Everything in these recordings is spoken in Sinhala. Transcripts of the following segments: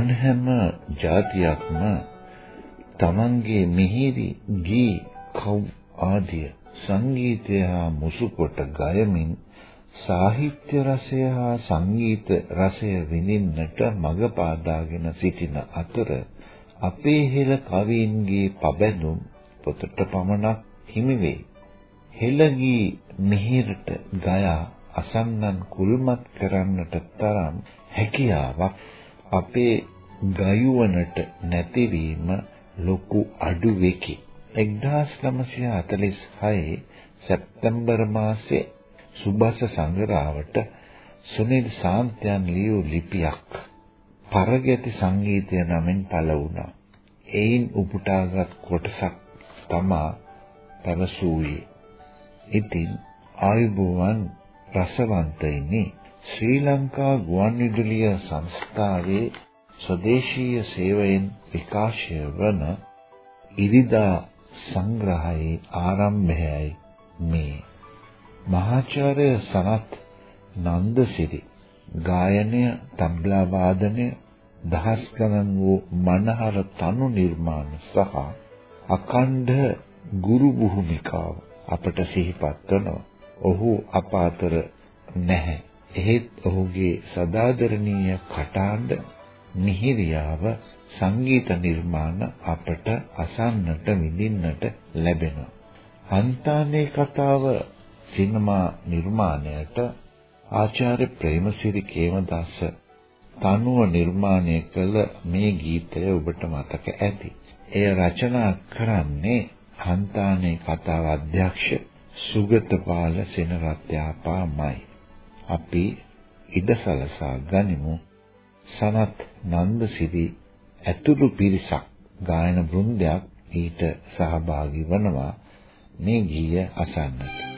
අන්හැම જાතියක්ම තමන්ගේ මිහිරි ගී කව් ආදිය සංගීතය හා මුසුකොට ගයමින් සාහිත්‍ය රසය හා සංගීත රසය විඳින්නට මඟ පාදාගෙන සිටින අතර අපේ හෙළ කවීන්ගේ පබැඳුම් පොතට පමණක් හිමි වේ. හෙළගී මිහිරට ගයා අසන්නන් කුල්මත් කරන්නට තරම් හැකියාවක් අපේ ගයුවනට නැතිවීම ලොකු අඩුවකි. 1946 සැප්තැම්බර් මාසයේ සුබස සංගරාවට සුනිල් සාන්තයන් ලියූ ලිපියක් පරගැති සංගීතය නමින් පළ වුණා. එයින් උපුටාගත් කොටසක් තමා පැවසූයේ. ඉතින් ආයුබෝවන් රසවන්තයිනි ශ්‍රී ලංකා ගුවන්විදුලිය සංස්ථාවේ ස්වදේශීය සේවයෙන් විකාශය වන ඉරිදා සංග්‍රහයේ ආරම්භයයි මේ මහාචාර්ය සනත් නන්දසිරි ගායනය තබ්ලා වාදනය දහස් ගණන් වූ මනහර තනු නිර්මාණ සහ අකණ්ඩ ගුරු භූමිකාව අපට සිහිපත් කරනවා. ඔහු අප අතර නැහැ. එහෙත් ඔහුගේ සදාදරණීය කටහඬ මිහිරියාව සංගීත නිර්මාණ අපට අසන්නට විඳින්නට ලැබෙනවා. හන්තානේ කතාව සිනමා නිර්මාණයට ආචාර්ය ප්‍රේමසිරි කේමදාස තනුව නිර්මාණය කළ මේ ගීතය ඔබට මතක ඇති. එය රචනා කරන්නේ හන්තානේ කතාව අධ්‍යක්ෂ සුගතපාල සෙනරත්යාපාමයි. අපි ඉඩසලසා ගනිමු. සනත් නන්දසිරි ඇතුළු පිරිසක් ගායන බෘන්දයක් ඊට සහභාගී වනවා. මේ ගීය අසන්නට.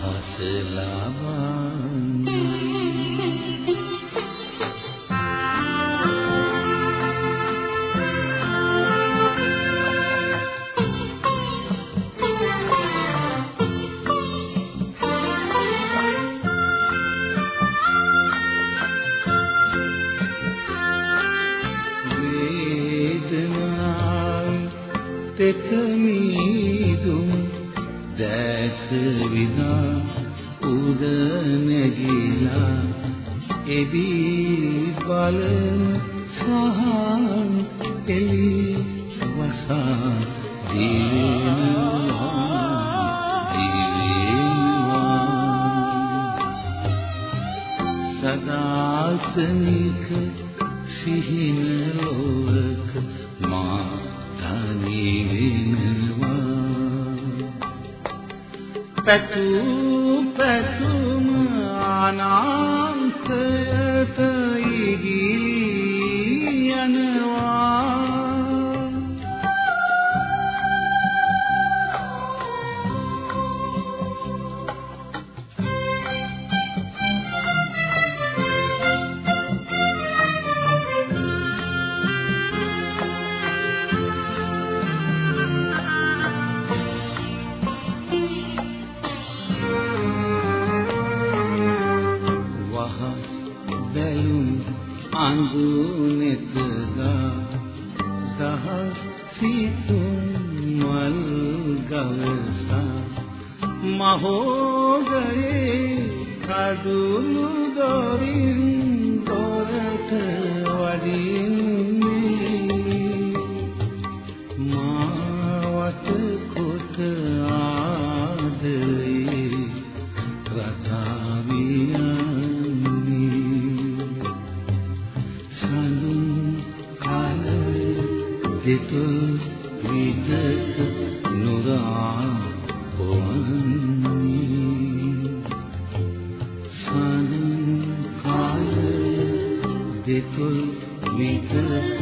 සදා أَفَتُوا දෙතුල් විදක නුරා පොවන්නේ. සාදන් කාල දෙතුල් විදක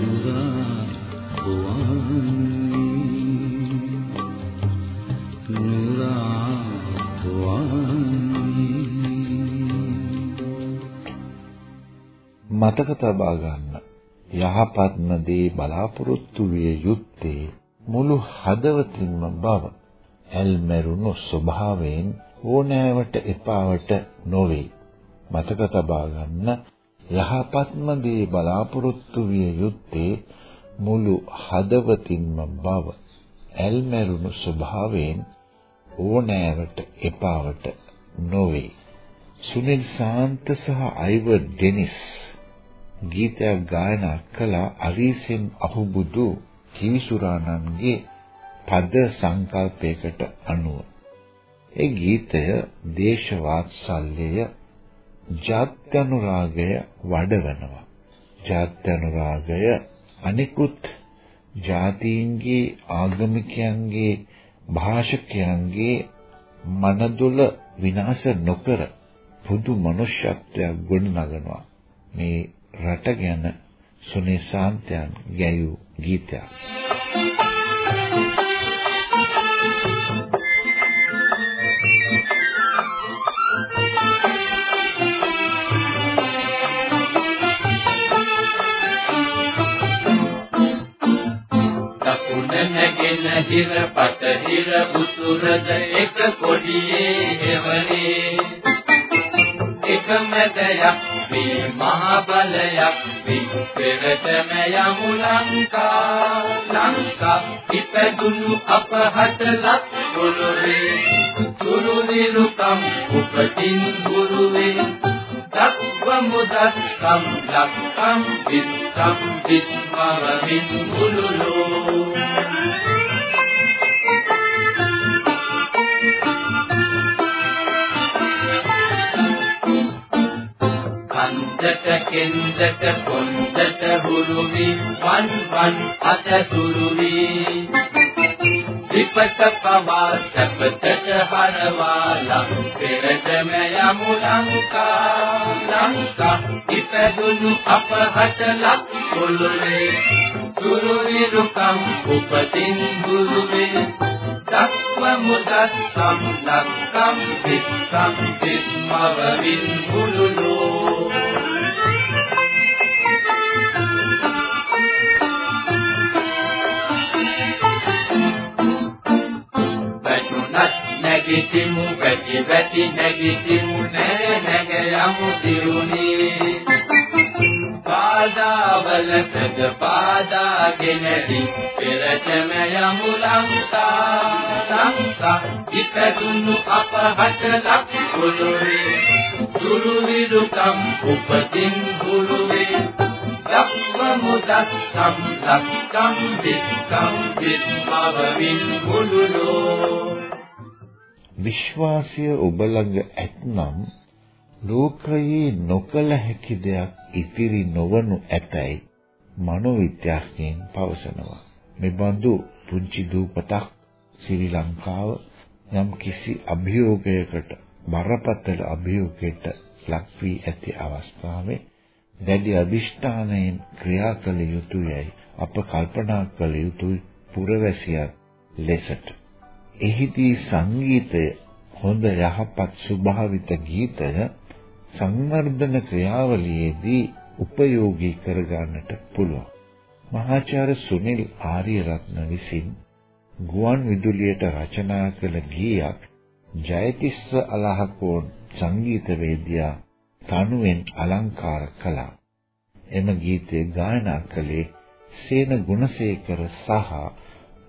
නුරා පොවන්නේ. නුරා පොවන්නේ. මතක තබා ගන්න. යහපත්ම දේ බලාපොරොත්තු විය යුත්තේ මුළු හදවතින්ම බව. ඇල්මරුණු ස්වභාවයෙන් ඕනෑවට එපාවට නොවේ. මතක තබා ගන්න යහපත්ම දේ බලාපොරොත්තු විය යුත්තේ මුළු හදවතින්ම බව. ඇල්මරුණු ස්වභාවයෙන් ඕනෑවට එපාවට නොවේ. සුනිල් සාන්ත සහ අයිවර් ඩෙනිස් ගීතයක් ගායනා කළ අරීසෙන් අහුබුදු කිවිසුරාණන්ගේ පද සංකල්පයකට අනුව. ඒ ගීතය දේශ වාත්සල්‍යය ජාත්‍යනුරාගය වඩවනවා. ජාත්‍යනුරාගය අනිකුත් ජාතීන්ගේ ආගමිකයන්ගේ භාෂකයන්ගේ මනදුල විනාශ නොකර පුදු මනුෂ්‍යත්වයක් ගොඩනගනවා. මේ රට ගැන සුනේ ශාන්තයන් ගැයූ ගීතයක්. නැගෙන හිර පට හිර උතුරද එක කොඩියේ හෙවනේ එක මැදයක් මේ මහ බලයක් මේ පෙරටම යමු ලංකා. ලංකා ඉපදුණු අපහට ලක් පොළොවේ තුරුනිරුකම් උපතින් ගුරුවේ. දක්වමු දක්කම් ලක්කම් විස්සම් විස්මවමින් මුළුලෝ කන්දට කෙන්දට කොන්දට හුරුවි? වන් වන් අත සුරුවි. විපත පවා සපතට හරවාලා පෙරටම යමු ලංකා. ලංකා ඉපදුණු අපහට ලක් පොළොවේ. සුරුවි රුකම් උපතින් ගුරුවේ දක්වමු දස්සම් ලක්කම් විස්සම් විස්මවමින් මුළුලෝ නැගිටිමු වැටි වැටි නැගිටිමු නැර නැග යමු දිරුනේ පාදාවලකද පාදාගෙනදී පෙරටම යමු ලංකා. ලංකා ඉපදුණු අපහට ලක් පොළොවේ සුරු විරුකම් උපතින් බුරුවේ දක්වමු දස්සම් ලක්කම් විස්සම් විස්මවමින් මුළුලෝ විශ්වාසය ඔබ ළඟ ඇත්නම් ලෝකයේ නොකල හැකි දෙයක් ඉතිරි නොවනු ඇතැයි මනෝවිද්‍යාඥයින් පවසනවා. මෙබඳු පුංචි දූපතක් ශ්‍රී ලංකාව යම් කිසි අභියෝගයකට බරපතල අභියෝගයකට ලක් වී ඇති අවස්ථාවේ දැඩි අදිෂ්ඨානයෙන් ක්‍රියා කළ යුතුයයි අප කල්පනා කළ යුතුයි පුරවැසියන් ලෙසට. එහිදී සංගීතය හොඳ යහපත් ස්වභාවිත ගීතය සංවර්ධන ක්‍රියාවලියේදී උපයෝගී කරගන්නට පුළුවන්. මහාචාර්ය සුනිල් ආරියරත්න විසින් ගුවන් විදුලියට රචනා කළ ගීයක් ජයතිස්ස අලහකෝන් සංගීතවේදියා තනුවෙන් අලංකාර කළා. එම ගීතය ගායනා කළේ සේන ගුණසේකර සහ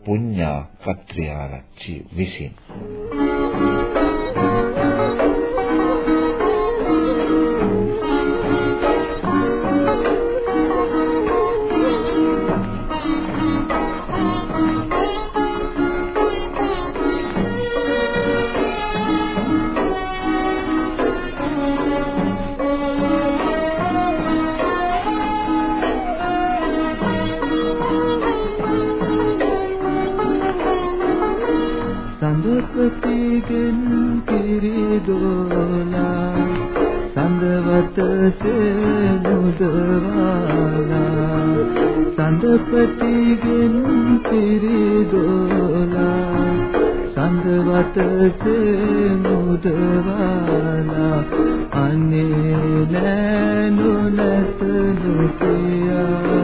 පුඤ්ඤා කත්‍රියාරච්චි විසින්. සඳපතිගෙන් පිරිදෝලා සඳවත සෙනුදවාලා සඳපතිගෙන් පිරිදෝලා සඳවත සෙනුදවාලා අනේ නෑනු නැත දුකියා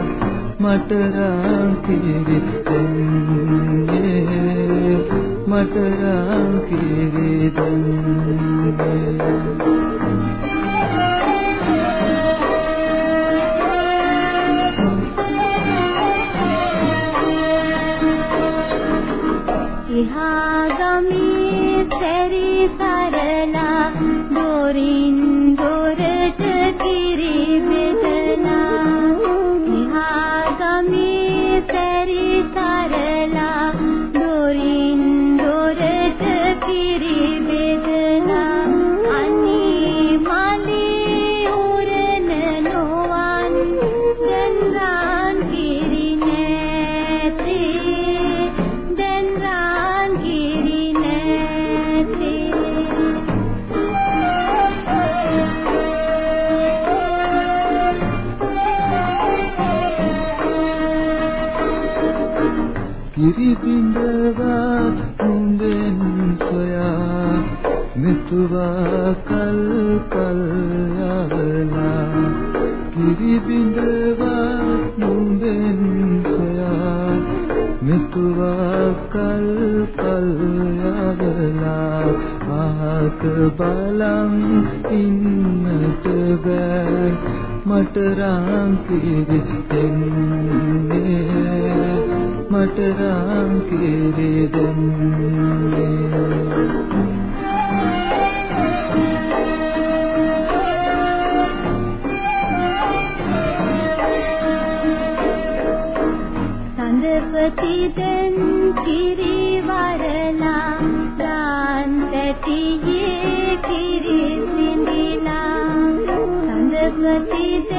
මට රාකිරි දෙන්නේ. මට රාකිරි බලන් ඉන්නට බෑ. මට රාම් කිරි දෙන්නේ. මට රාම් කිරි දෙන්නේ. සඳපති දෙන් කිරි සඳපති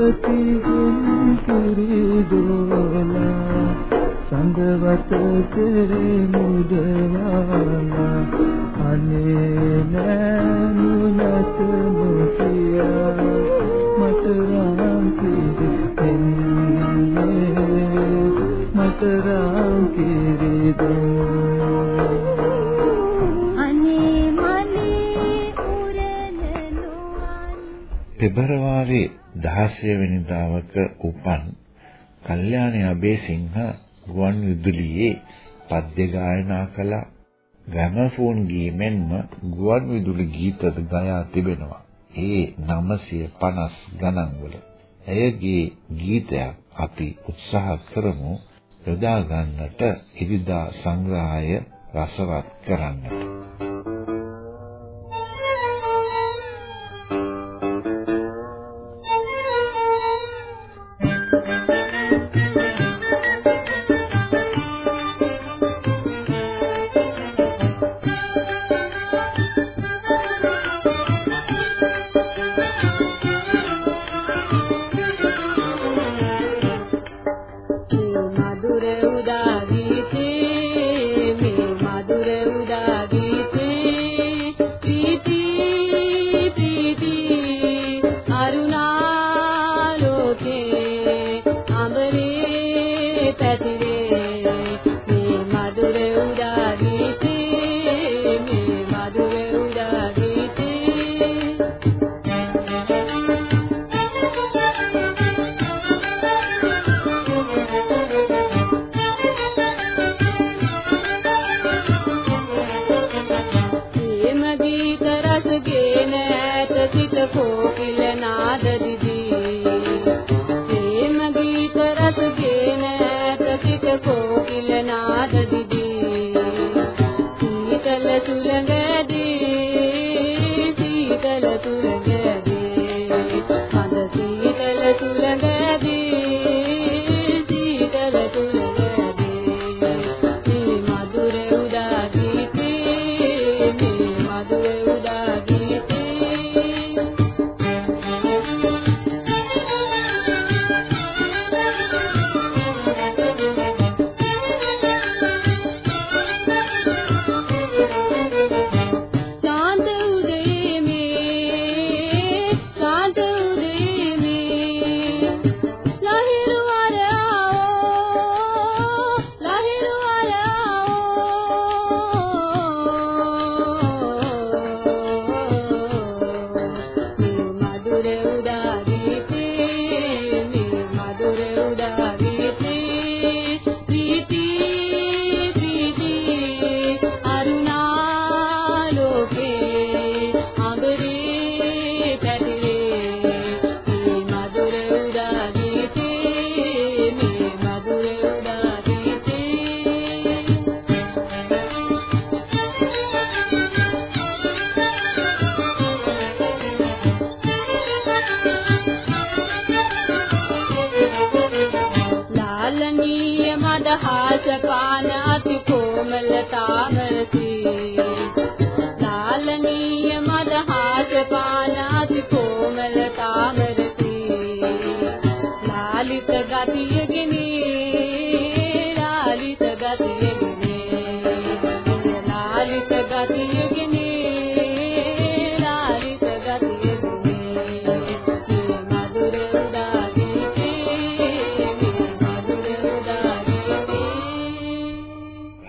සඳපතිගෙන් පිරිදෝලා සඳවත සෙමුදවාලා අනේ නෑනු නැත නොකියා මට රාම් කිරි දෙන්නේ මට රාම් කිරි දෙන්නේ අනේ මලේ උරන නොවන් පෙබරවාරි 16 වෙනිදාවක උපන් කල්යාණී අබේසිංහ ගුවන් විදුලියේ පද්‍ය ගායනා කළ ග්‍රැමෆෝන් ගීමෙන්ම ගුවන් විදුලි ගීතද ගයා තිබෙනවා. ඒ 950 ගණන් වල. ඇයගේ ගීතයක් අපි උත්සාහ කරමු යොදා ගන්නට ඉරිදා සංග්‍රහය රසවත් කරන්නට.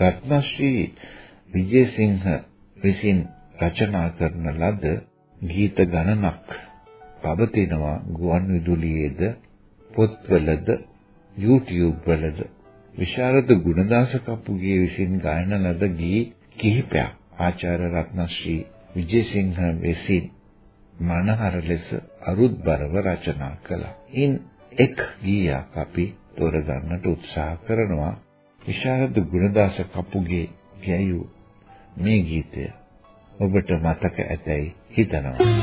රත්නශ්‍රී විජේසිංහ විසින් රචනා කරන ලද ගීත ගණනක් පවතිනවා ගුවන් විදුලියේද පොත්වලද YouTube වලද. විශාරද ගුණදාස කපුගේ විසින් ගායන ලද ගී කිහිපයක්. ආචාර්ය රත්නශ්‍රී විජේසිංහ විසින් මනහර ලෙස අරුත්බරව රචනා කළා. ඉන් එක් ගීයක් අපි තෝරගන්නට උත්සාහ කරනවා විශාරද ගුණදාස කපුගේ ගැයූ මේ ගීතය ඔබට මතක ඇතැයි හිතනවා.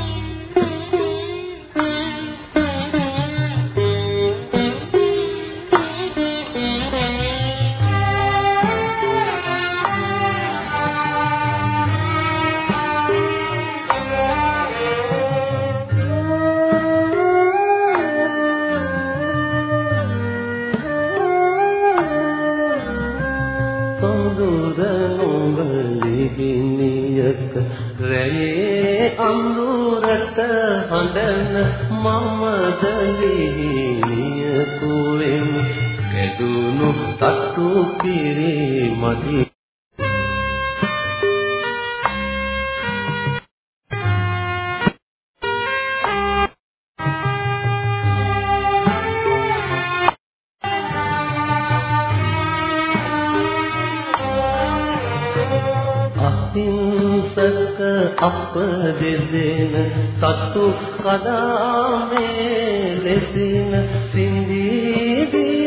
අප දෙදෙන තතු කඩාමේ ලෙසින සිඳී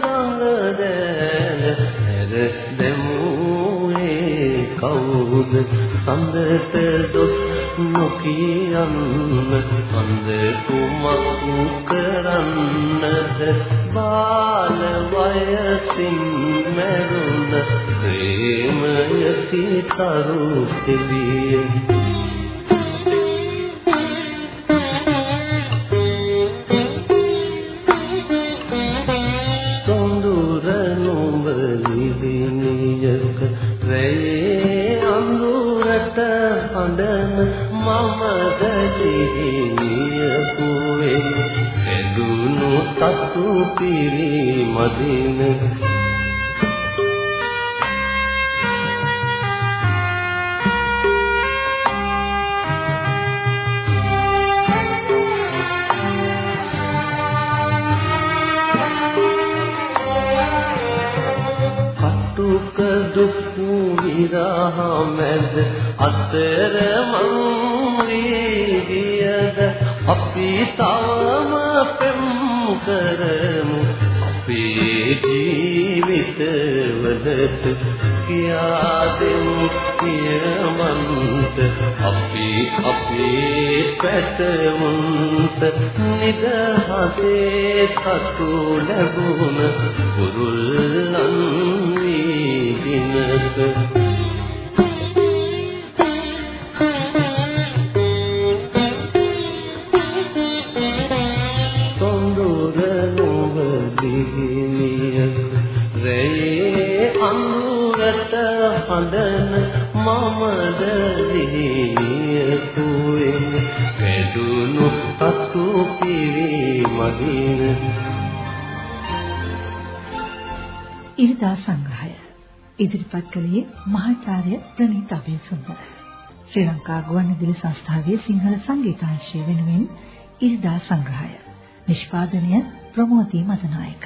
ගඟ දැන හැර දෙමුවේ කවුද? සඳට දොස් නොකියන්න සඳ කුමක් කරන්නද? බාල වයසින් මරුණ ප්‍රේමයති තරු දෙවියන් පිරි මදින කටුක දුක් විරහ මැද අතර මං වී අපි තවම පෙම් කරමු. අපේ ජීවිතවලට කියා දෙමු කියමන්ත අපි අපේ පැටවුන්ට නිදහසේ සතු ලැබුණ. පුරුල්ලන් වී දිනක හඳන මමද දිනියකුවෙන් වැදුණු අතු පිරි මදින ඉරිදා සංග්‍රහය. ඉදිරිපත් කළේ මහාචාර්ය ප්‍රනීත අබේසුන්දර. ශ්‍රී ලංකා ගුවන්විදුලි සංස්ථාවේ සිංහල සංගීතාංශය වෙනුවෙන් ඉරිදා සංග්‍රහය. නිෂ්පාදනය ප්‍රමෝදී මදනායක